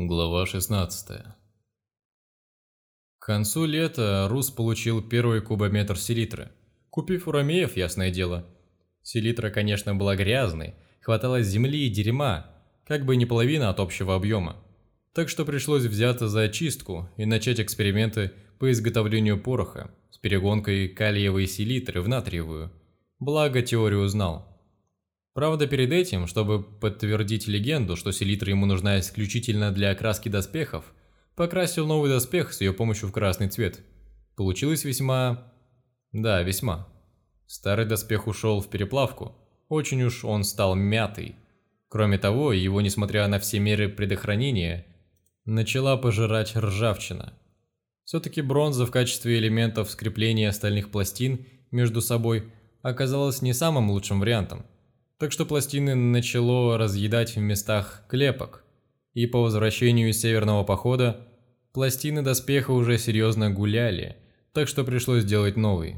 Глава 16 К концу лета Рус получил первый кубометр селитры, купив у ромеев, ясное дело. Селитра, конечно, была грязной, хватало земли и дерьма, как бы не половина от общего объема. Так что пришлось взяться за очистку и начать эксперименты по изготовлению пороха с перегонкой калиевой селитры в натриевую. Благо теорию знал. Правда, перед этим, чтобы подтвердить легенду, что селитра ему нужна исключительно для окраски доспехов, покрасил новый доспех с ее помощью в красный цвет. Получилось весьма... Да, весьма. Старый доспех ушел в переплавку, очень уж он стал мятый. Кроме того, его, несмотря на все меры предохранения, начала пожирать ржавчина. Все-таки бронза в качестве элементов скрепления стальных пластин между собой оказалась не самым лучшим вариантом так что пластины начало разъедать в местах клепок, и по возвращению из северного похода пластины доспеха уже серьезно гуляли, так что пришлось делать новый.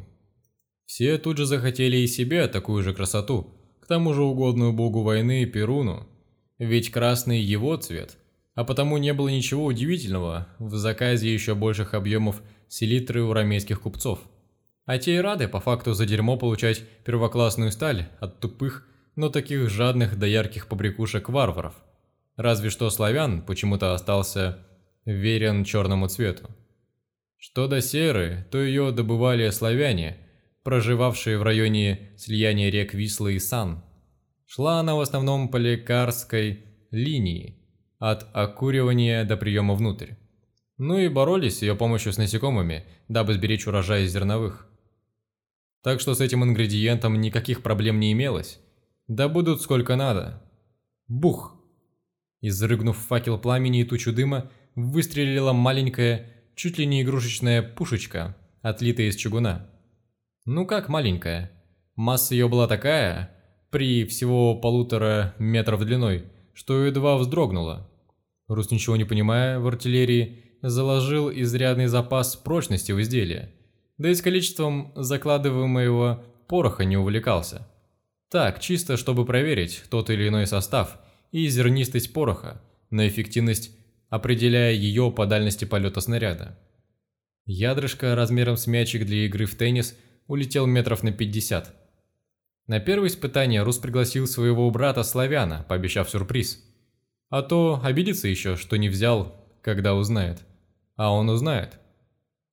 Все тут же захотели и себе такую же красоту, к тому же угодную богу войны Перуну, ведь красный его цвет, а потому не было ничего удивительного в заказе еще больших объемов селитры у рамейских купцов. А те и рады по факту за дерьмо получать первоклассную сталь от тупых но таких жадных до ярких побрякушек варваров. Разве что славян почему-то остался верен черному цвету. Что до серы, то ее добывали славяне, проживавшие в районе слияния рек Вислы и Сан. Шла она в основном по лекарской линии, от окуривания до приема внутрь. Ну и боролись с ее помощью с насекомыми, дабы сберечь урожай зерновых. Так что с этим ингредиентом никаких проблем не имелось, да будут сколько надо. Бух! Изрыгнув факел пламени и тучу дыма, выстрелила маленькая, чуть ли не игрушечная пушечка, отлитая из чугуна. Ну как маленькая? Масса ее была такая, при всего полутора метров длиной, что едва вздрогнула. Рус, ничего не понимая в артиллерии, заложил изрядный запас прочности в изделие, да и с количеством закладываемого пороха не увлекался. Так, чисто чтобы проверить тот или иной состав и зернистость пороха на эффективность, определяя ее по дальности полета снаряда. Ядрышко размером с мячик для игры в теннис улетел метров на 50. На первое испытание Рус пригласил своего брата Славяна, пообещав сюрприз. А то обидится еще, что не взял, когда узнает. А он узнает.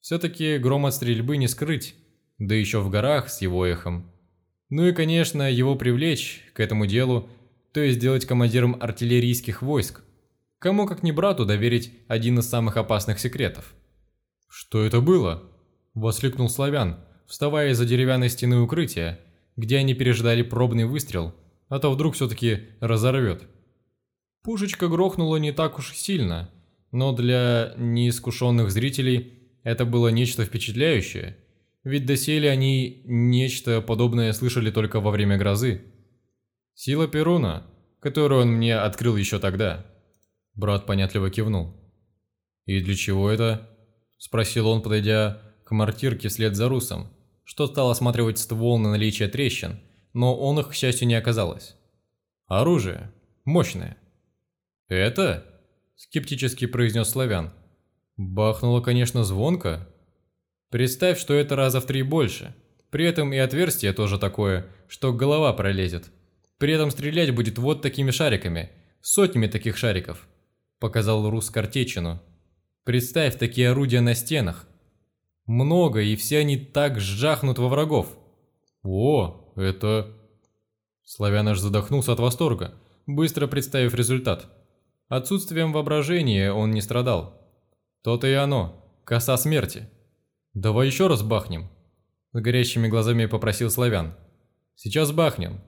Все-таки гром от стрельбы не скрыть, да еще в горах с его эхом. Ну и, конечно, его привлечь к этому делу, то есть сделать командиром артиллерийских войск. Кому как не брату доверить один из самых опасных секретов. «Что это было?» – воскликнул Славян, вставая из-за деревянной стены укрытия, где они переждали пробный выстрел, а то вдруг все-таки разорвет. Пушечка грохнула не так уж сильно, но для неискушенных зрителей это было нечто впечатляющее – ведь доселе они нечто подобное слышали только во время грозы. Сила Перуна, которую он мне открыл еще тогда. Брат понятливо кивнул. «И для чего это?» – спросил он, подойдя к мортирке вслед за русом, что стал осматривать ствол на наличие трещин, но он их, к счастью, не оказалось. «Оружие. Мощное». «Это?» – скептически произнес славян. «Бахнуло, конечно, звонко, Представь, что это раза в три больше. При этом и отверстие тоже такое, что голова пролезет. При этом стрелять будет вот такими шариками, сотнями таких шариков», – показал Рус картечину. «Представь такие орудия на стенах. Много, и все они так жахнут во врагов». «О, это...» Славян аж задохнулся от восторга, быстро представив результат. Отсутствием воображения он не страдал. То-то и оно, коса смерти. «Давай еще раз бахнем», – с горящими глазами попросил Славян. «Сейчас бахнем.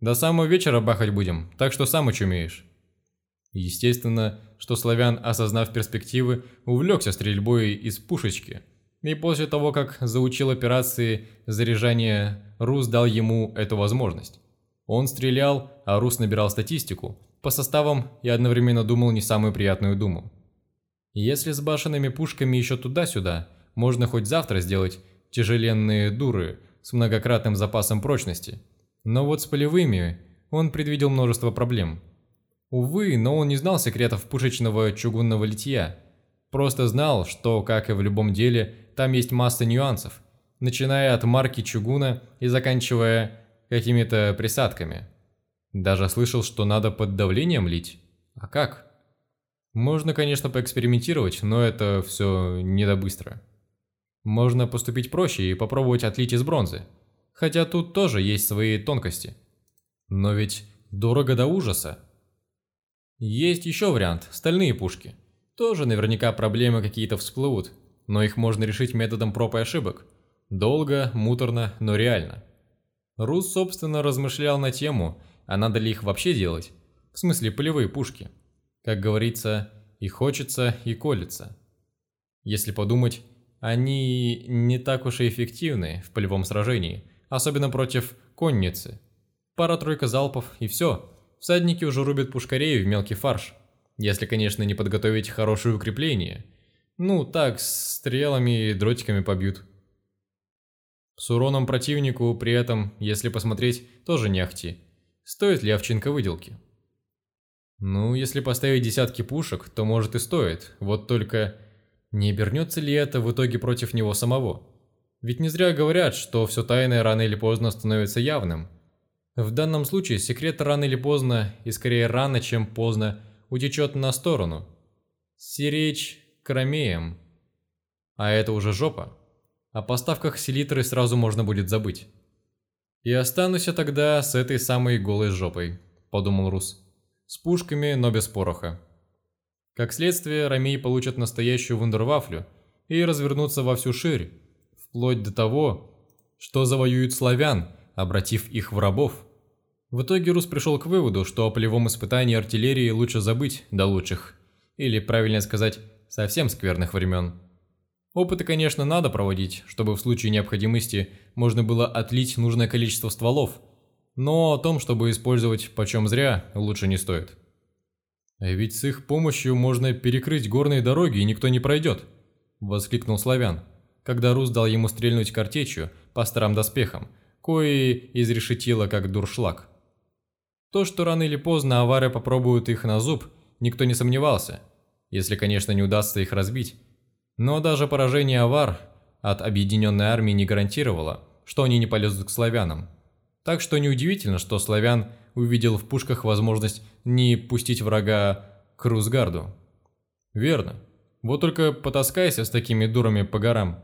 До самого вечера бахать будем, так что сам очумеешь». Естественно, что Славян, осознав перспективы, увлекся стрельбой из пушечки. И после того, как заучил операции заряжания, Рус дал ему эту возможность. Он стрелял, а Рус набирал статистику, по составам и одновременно думал не самую приятную думу. Если с башенными пушками еще туда-сюда, можно хоть завтра сделать тяжеленные дуры с многократным запасом прочности. Но вот с полевыми он предвидел множество проблем. Увы, но он не знал секретов пушечного чугунного литья. Просто знал, что, как и в любом деле, там есть масса нюансов, начиная от марки чугуна и заканчивая какими-то присадками. Даже слышал, что надо под давлением лить. А как? Можно, конечно, поэкспериментировать, но это все не до быстро. Можно поступить проще и попробовать отлить из бронзы. Хотя тут тоже есть свои тонкости. Но ведь дорого до ужаса. Есть еще вариант – стальные пушки. Тоже наверняка проблемы какие-то всплывут, но их можно решить методом проб и ошибок. Долго, муторно, но реально. Рус, собственно, размышлял на тему, а надо ли их вообще делать. В смысле, полевые пушки. Как говорится, и хочется, и колется. Если подумать, они не так уж и эффективны в полевом сражении, особенно против конницы. Пара-тройка залпов и все – Всадники уже рубят пушкарей в мелкий фарш. Если, конечно, не подготовить хорошее укрепление. Ну, так, с стрелами и дротиками побьют. С уроном противнику при этом, если посмотреть, тоже не ахти. Стоит ли овчинка выделки? Ну, если поставить десятки пушек, то может и стоит. Вот только не обернется ли это в итоге против него самого? Ведь не зря говорят, что все тайное рано или поздно становится явным. В данном случае секрет рано или поздно, и скорее рано, чем поздно, утечет на сторону. Сиречь кромеем. А это уже жопа. О поставках селитры сразу можно будет забыть. «И останусь я тогда с этой самой голой жопой», – подумал Рус. «С пушками, но без пороха». Как следствие, ромеи получат настоящую вундервафлю и развернутся во всю ширь, вплоть до того, что завоюют славян – обратив их в рабов. В итоге Рус пришел к выводу, что о полевом испытании артиллерии лучше забыть до лучших, или, правильно сказать, совсем скверных времен. Опыты, конечно, надо проводить, чтобы в случае необходимости можно было отлить нужное количество стволов, но о том, чтобы использовать почем зря, лучше не стоит. А ведь с их помощью можно перекрыть горные дороги, и никто не пройдет, воскликнул Славян, когда Рус дал ему стрельнуть картечью по старым доспехам, кои изрешетило как дуршлаг. То, что рано или поздно авары попробуют их на зуб, никто не сомневался, если, конечно, не удастся их разбить. Но даже поражение авар от объединенной армии не гарантировало, что они не полезут к славянам. Так что неудивительно, что славян увидел в пушках возможность не пустить врага к Русгарду. Верно. Вот только потаскайся с такими дурами по горам.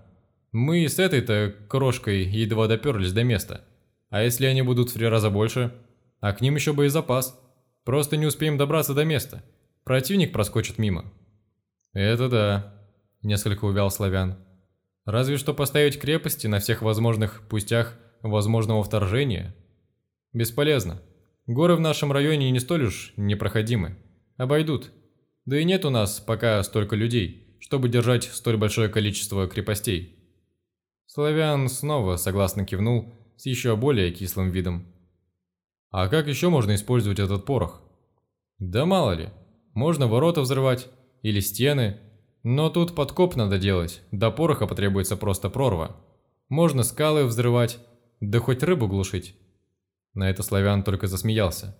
Мы с этой-то крошкой едва доперлись до места. А если они будут в три раза больше? А к ним еще боезапас. Просто не успеем добраться до места. Противник проскочит мимо. Это да, несколько увял славян. Разве что поставить крепости на всех возможных пустях возможного вторжения? Бесполезно. Горы в нашем районе не столь уж непроходимы. Обойдут. Да и нет у нас пока столько людей, чтобы держать столь большое количество крепостей. Славян снова согласно кивнул с еще более кислым видом. «А как еще можно использовать этот порох?» «Да мало ли. Можно ворота взрывать. Или стены. Но тут подкоп надо делать. До пороха потребуется просто прорва. Можно скалы взрывать. Да хоть рыбу глушить». На это Славян только засмеялся.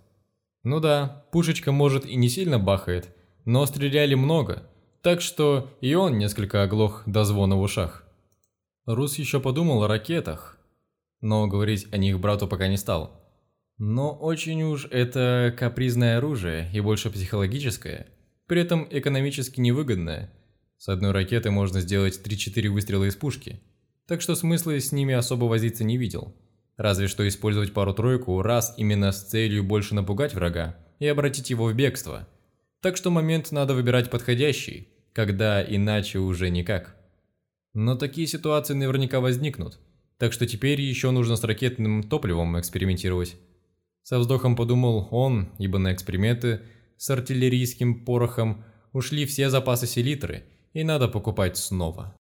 «Ну да, пушечка, может, и не сильно бахает, но стреляли много, так что и он несколько оглох до звона в ушах». Рус еще подумал о ракетах, но говорить о них брату пока не стал. Но очень уж это капризное оружие и больше психологическое, при этом экономически невыгодное. С одной ракеты можно сделать 3-4 выстрела из пушки, так что смысла с ними особо возиться не видел. Разве что использовать пару-тройку раз именно с целью больше напугать врага и обратить его в бегство. Так что момент надо выбирать подходящий, когда иначе уже никак. Но такие ситуации наверняка возникнут, так что теперь еще нужно с ракетным топливом экспериментировать. Со вздохом подумал он, ибо на эксперименты с артиллерийским порохом ушли все запасы селитры, и надо покупать снова.